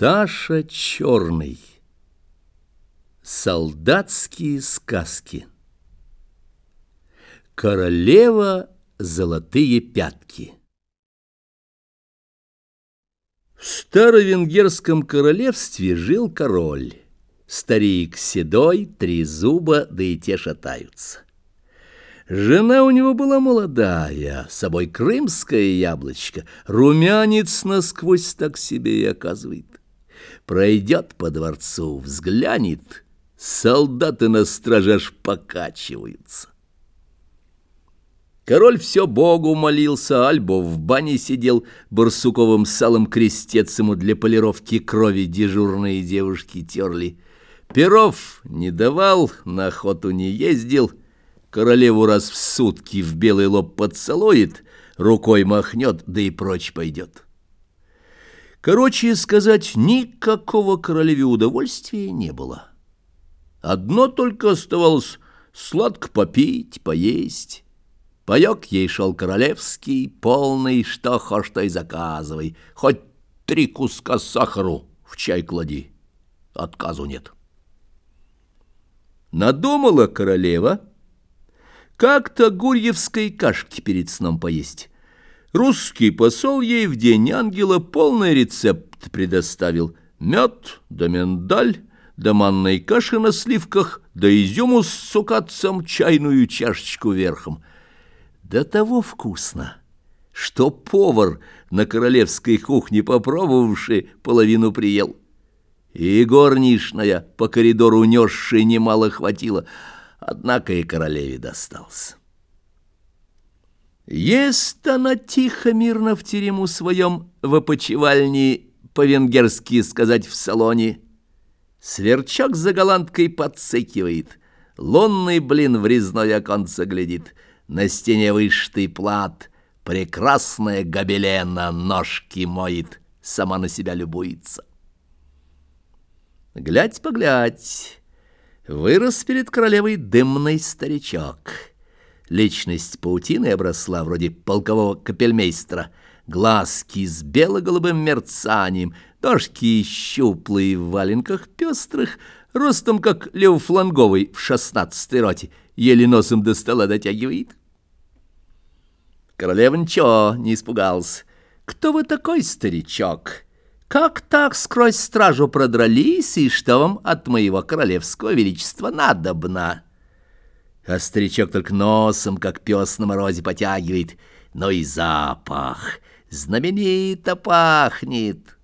Саша Черный. Солдатские сказки. Королева золотые пятки. В старовенгерском королевстве жил король. Старик седой, три зуба, да и те шатаются. Жена у него была молодая, с собой крымское яблочко, румянец насквозь так себе и оказывает. Пройдет по дворцу, взглянет, солдаты на страже аж покачиваются. Король все Богу молился, Альбо в бане сидел, барсуковым салом крестец ему для полировки крови дежурные девушки терли. Перов не давал, на охоту не ездил — королеву раз в сутки в белый лоб поцелует, рукой махнет, да и прочь пойдет. Короче сказать, никакого королеве удовольствия не было. Одно только оставалось сладко попить, поесть. Паёк ей шел королевский, полный, что хочешь, то и заказывай. Хоть три куска сахару в чай клади. Отказу нет. Надумала королева как-то гурьевской кашки перед сном поесть. Русский посол ей в день ангела полный рецепт предоставил. Мед да миндаль, да манной каши на сливках, да изюму с цукатцем чайную чашечку верхом. До того вкусно, что повар на королевской кухне, попробовавший, половину приел. И горничная по коридору несшей немало хватило — однако и королеве достался. Ест она тихо, мирно в терему своем, в опочивальне, по-венгерски сказать, в салоне. Сверчок за голландкой подсыкивает, лунный блин в резное оконце глядит, на стене вышитый плат, прекрасная гобелена ножки моет, сама на себя любуется. Глядь-поглядь, Вырос перед королевой дымный старичок. Личность паутины обросла, вроде полкового капельмейстера. Глазки с бело-голубым мерцанием, ножки щуплые в валенках пестрых, ростом как левофланговый в шестнадцатой роте, еле носом до стола дотягивает. Королева ничего не испугался. «Кто вы такой, старичок?» Как так сквозь стражу продрались, и что вам от моего королевского величества надобно? А старичок только носом, как пес на морозе, потягивает, но и запах знаменито пахнет.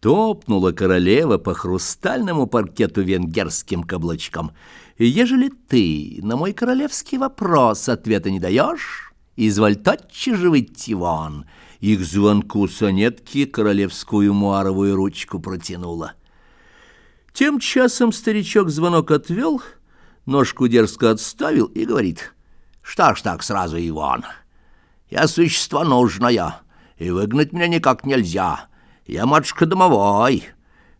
Топнула королева по хрустальному паркету венгерским каблучком. «Ежели ты на мой королевский вопрос ответа не даешь, изволь тотчас же выйти вон» и к звонку сонетки королевскую муаровую ручку протянула. Тем часом старичок звонок отвел, ножку дерзко отставил и говорит, «Что ж так сразу, Иван? Я существо нужное, и выгнать меня никак нельзя. Я матушка домовой,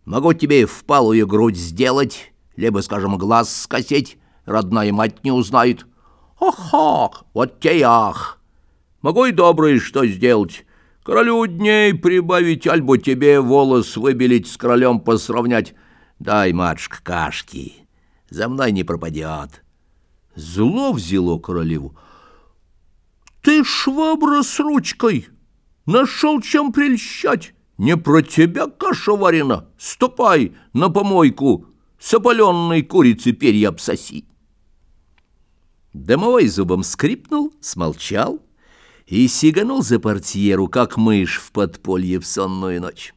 могу тебе впалую грудь сделать, либо, скажем, глаз скосить, родная мать не узнает. Ох-ох, вот те ах! Могу и доброе что сделать». Королю дней прибавить, альбо тебе волос выбелить с королем посравнять. Дай, матушка, кашки, за мной не пропадет. Зло взяло королеву. Ты швабра с ручкой, нашел чем прельщать. Не про тебя каша варена, ступай на помойку, с курицы перья обсоси. Домовой зубом скрипнул, смолчал, и сиганул за портьеру, как мышь в подполье в сонную ночь.